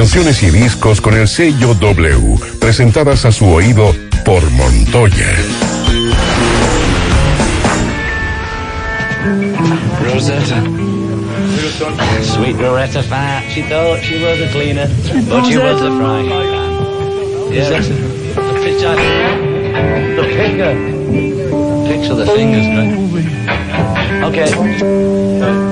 Canciones y discos con el sello W, presentadas a su oído por Montoya. Rosetta. Sweet Rosetta, Fat. She thought she was a cleaner, but she was a frying pan. Yeah, the picture. The finger. Picture the fingers, right? Okay.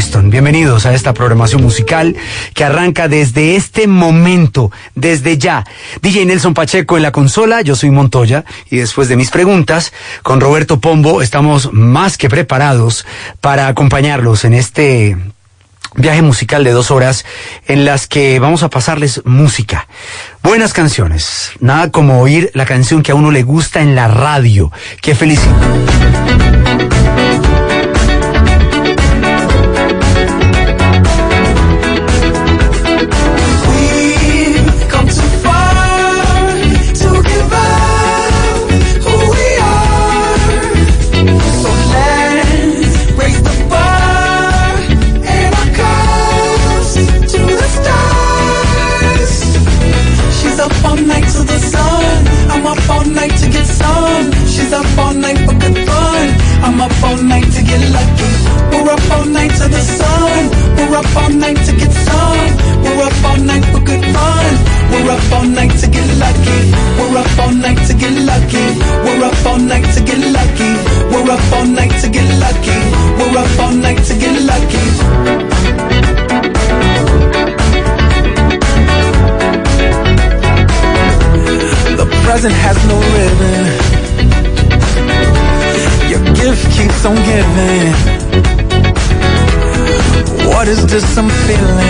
Bienvenidos a esta programación musical que arranca desde este momento, desde ya. DJ Nelson Pacheco en la consola, yo soy Montoya y después de mis preguntas con Roberto Pombo estamos más que preparados para acompañarlos en este viaje musical de dos horas en las que vamos a pasarles música. Buenas canciones. Nada como oír la canción que a uno le gusta en la radio. Qué felicidad. ties and has no ribbon. Your gift keeps on giving. What is this I'm feeling?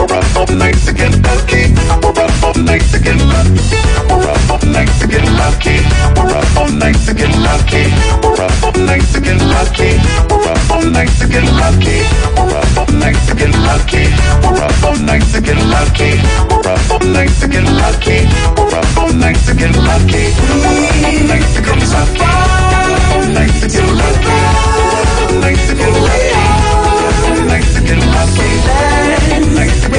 Nice to get lucky. Nice to get lucky. Nice to get lucky.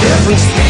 different speed.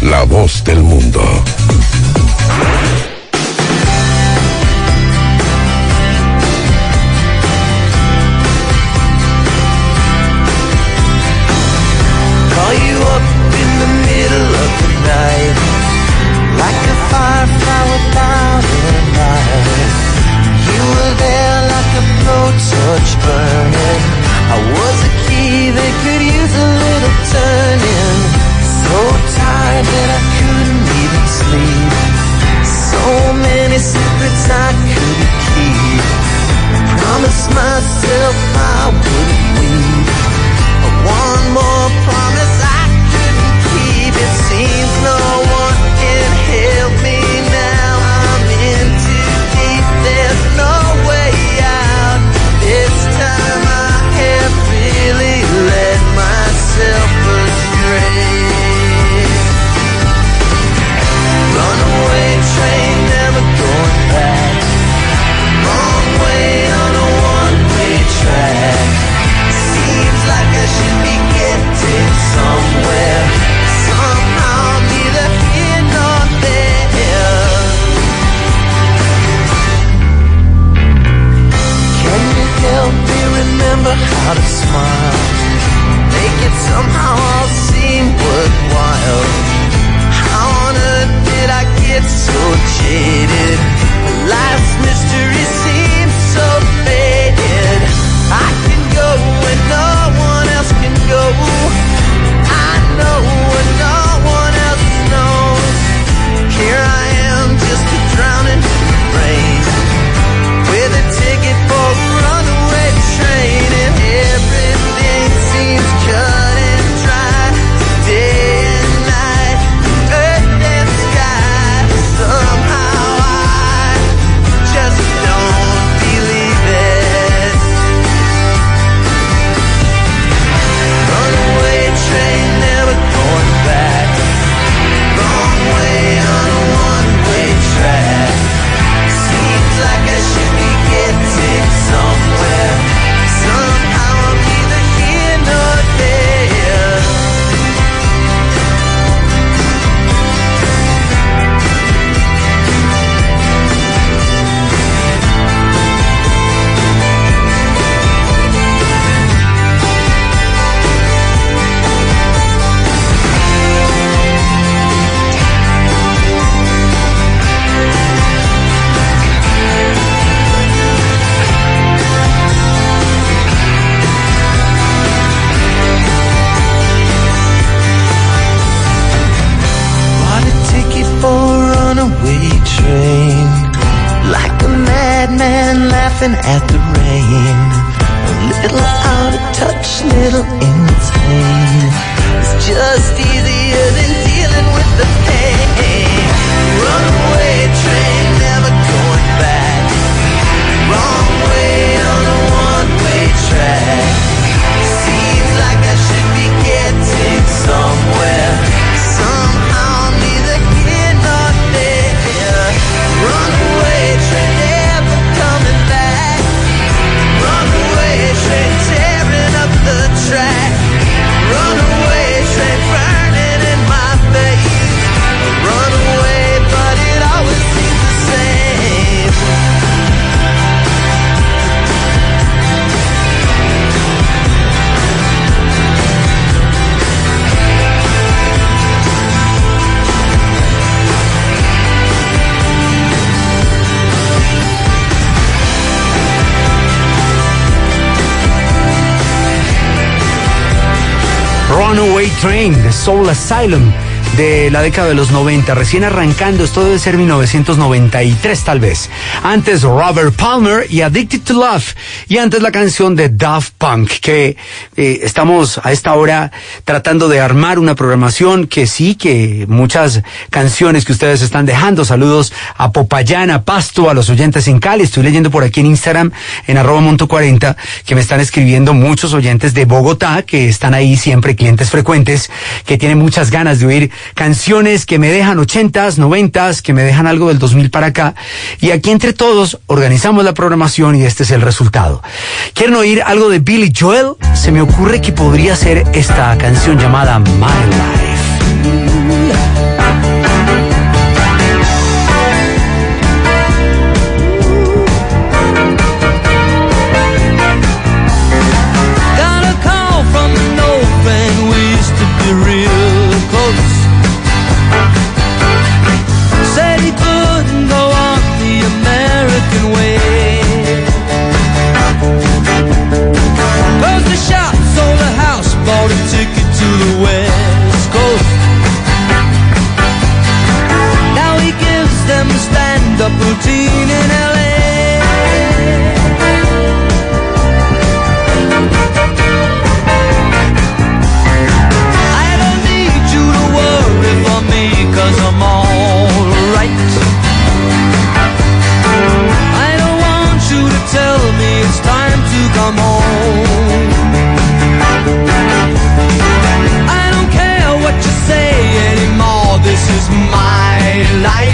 La voz del mundo. Soul Asylum. de la década de los 90, recién arrancando, esto debe ser 1993 tal vez. Antes Robert Palmer y Addicted to Love. Y antes la canción de Daft Punk, que eh, estamos a esta hora tratando de armar una programación que sí, que muchas canciones que ustedes están dejando. Saludos a Popayán, a Pasto, a los oyentes en Cali. Estoy leyendo por aquí en Instagram, en arroba monto 40, que me están escribiendo muchos oyentes de Bogotá, que están ahí siempre clientes frecuentes, que tienen muchas ganas de oír canciones que me dejan ochentas, noventas, que me dejan algo del 2000 para acá. Y aquí entre todos organizamos la programación y este es el resultado. ¿Quieren oír algo de Billy Joel? Se me ocurre que podría ser esta canción llamada My Life. up routine in LA. I don't need you to worry for me, i I'm alright. I don't want you to tell me it's time to come home. I don't care what you say anymore, this is my life.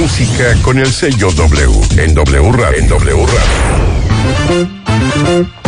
Música con el sello W en W Radio. En W Radio.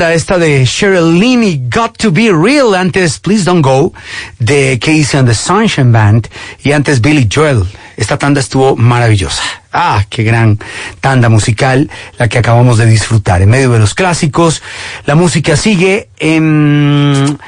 Esta de Cheryl Got to Be Real. Antes Please Don't Go de Casey and the Sunshine Band y antes Billy Joel. Esta tanda estuvo maravillosa. Ah, qué gran tanda musical la que acabamos de disfrutar. En medio de los clásicos, la música sigue en,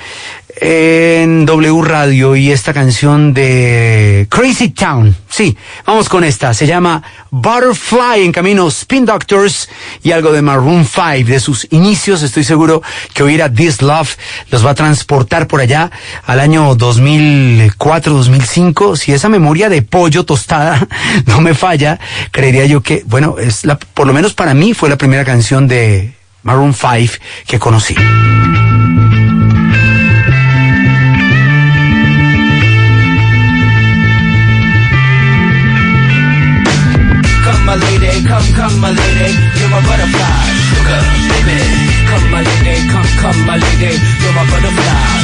en W Radio y esta canción de Crazy Town. Sí, vamos con esta. Se llama Butterfly en camino Spin Doctors y algo de Maroon 5 de sus inicios. Estoy seguro que oír a This Love los va a transportar por allá al año 2004-2005. Si esa memoria de pollo tostada no me falla, creería yo que, bueno, es la, por lo menos para mí fue la primera canción de Maroon 5 que conocí. You're my butterfly,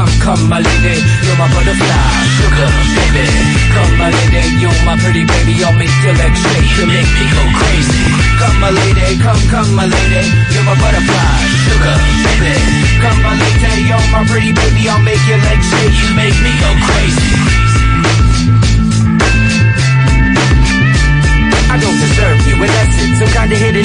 come come, my lady, you're my butterfly, sugar baby. Come my lady, you're my pretty baby, I'll make your legs shake, you make me go crazy. Come my lady, come, come my lady, you're my butterfly, sugar baby. Come my lady, you're my pretty baby, I'll make your legs shake, you make me go crazy. I don't deserve you, in essence, some kind of hidden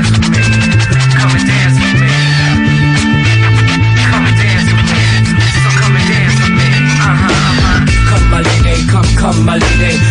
come, my lady.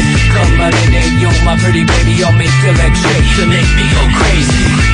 Come my lady, eh, you're my pretty baby. I'll make your legs. You make me go crazy.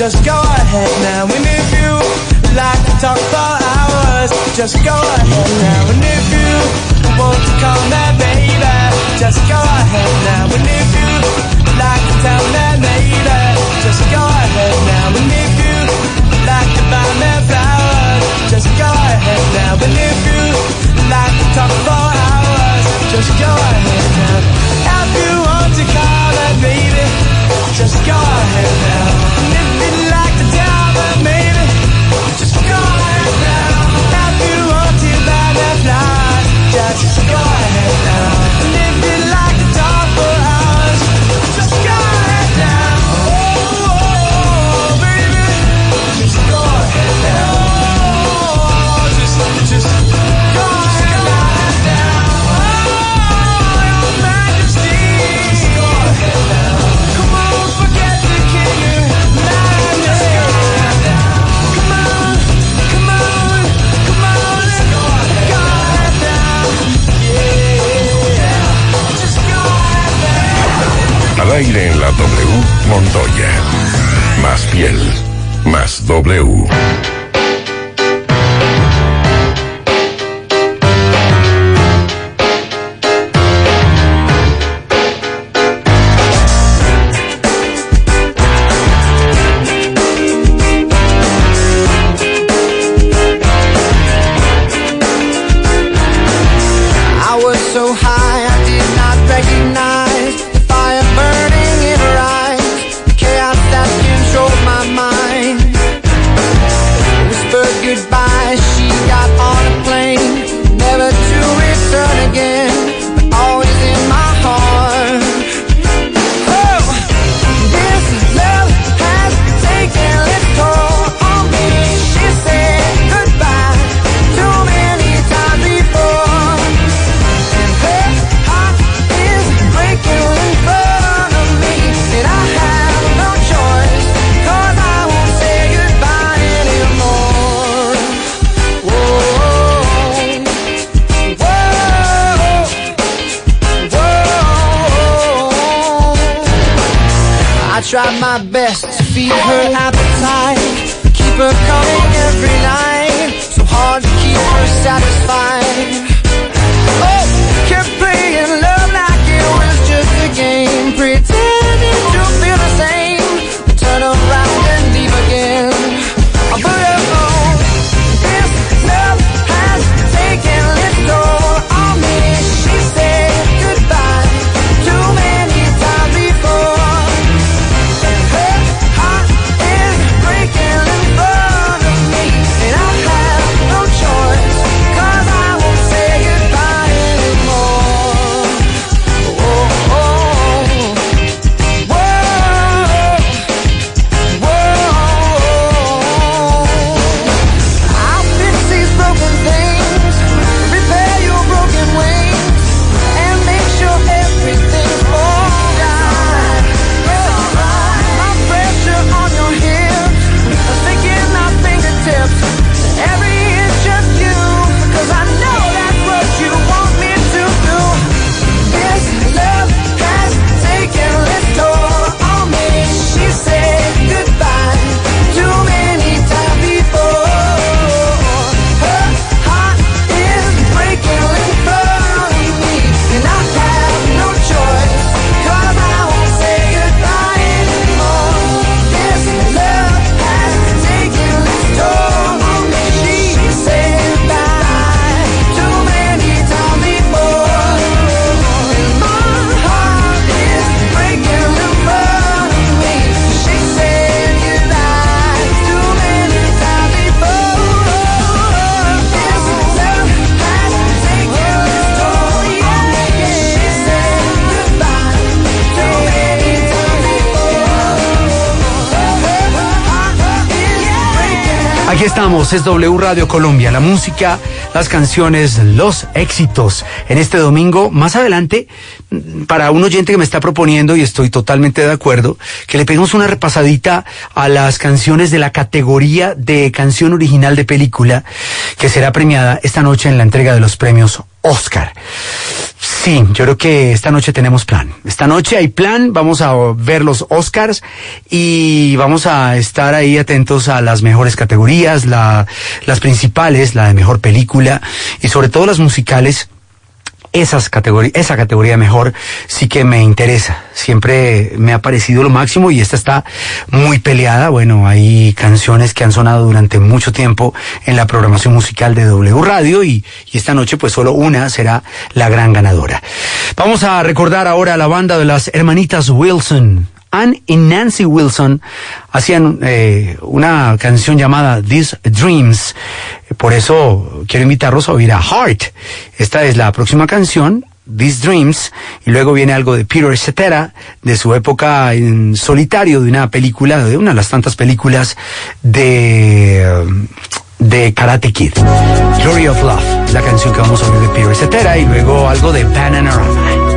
Just go ahead now, and if you like to talk for hours, just go ahead now, and if you want to call me baby, just go ahead now, and if you like to tell me baby, just go ahead now, and if you like to buy me flowers, just go ahead now, and if you like to talk for hours, just go ahead now, if you want to call me baby, just go ahead now. aire en la W Montoya. Más piel, más W. Es W Radio Colombia, la música, las canciones, los éxitos. En este domingo, más adelante, para un oyente que me está proponiendo, y estoy totalmente de acuerdo, que le peguemos una repasadita a las canciones de la categoría de canción original de película, que será premiada esta noche en la entrega de los premios Oscar. Sí, yo creo que esta noche tenemos plan. Esta noche hay plan, vamos a ver los Oscars y vamos a estar ahí atentos a las mejores categorías, la, las principales, la de mejor película y sobre todo las musicales esas categorías, esa categoría mejor sí que me interesa. Siempre me ha parecido lo máximo y esta está muy peleada. Bueno, hay canciones que han sonado durante mucho tiempo en la programación musical de W Radio y, y esta noche pues solo una será la gran ganadora. Vamos a recordar ahora a la banda de las hermanitas Wilson. Ann y Nancy Wilson hacían eh, una canción llamada These Dreams. Por eso quiero invitarlos a oír a Heart. Esta es la próxima canción, These Dreams, y luego viene algo de Peter Cetera, de su época en solitario, de una película, de una de las tantas películas de... de Karate Kid. Glory of Love, la canción que vamos a oír de Peter Cetera, y luego algo de Bananarama.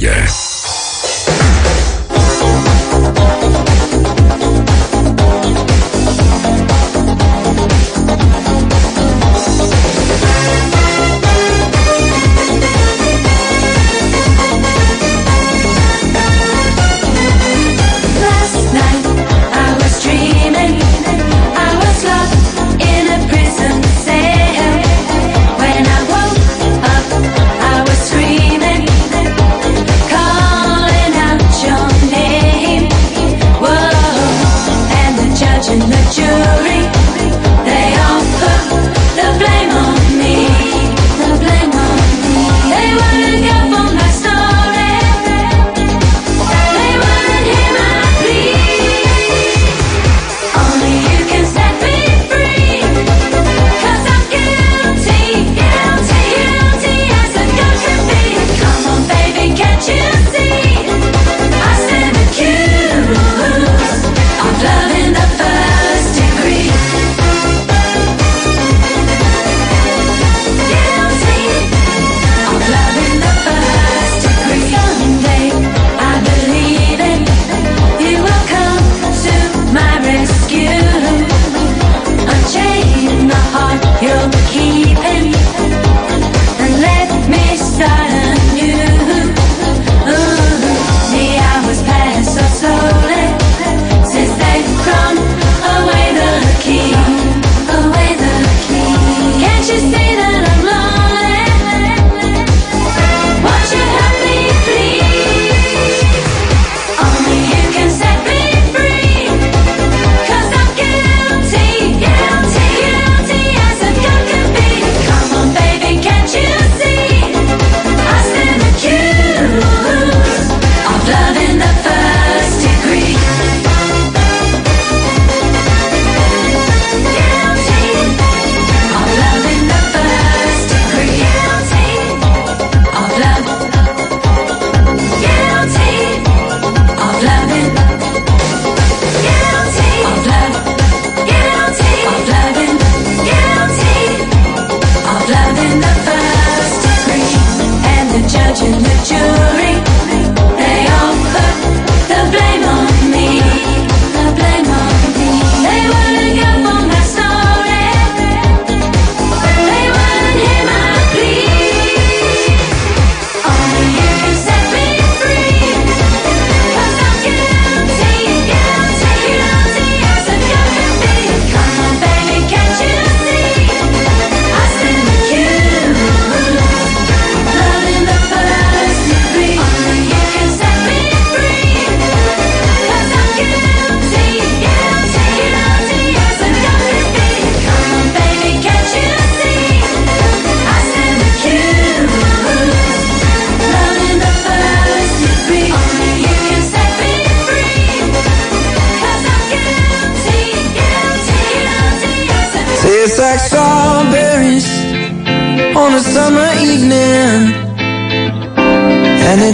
Montoya.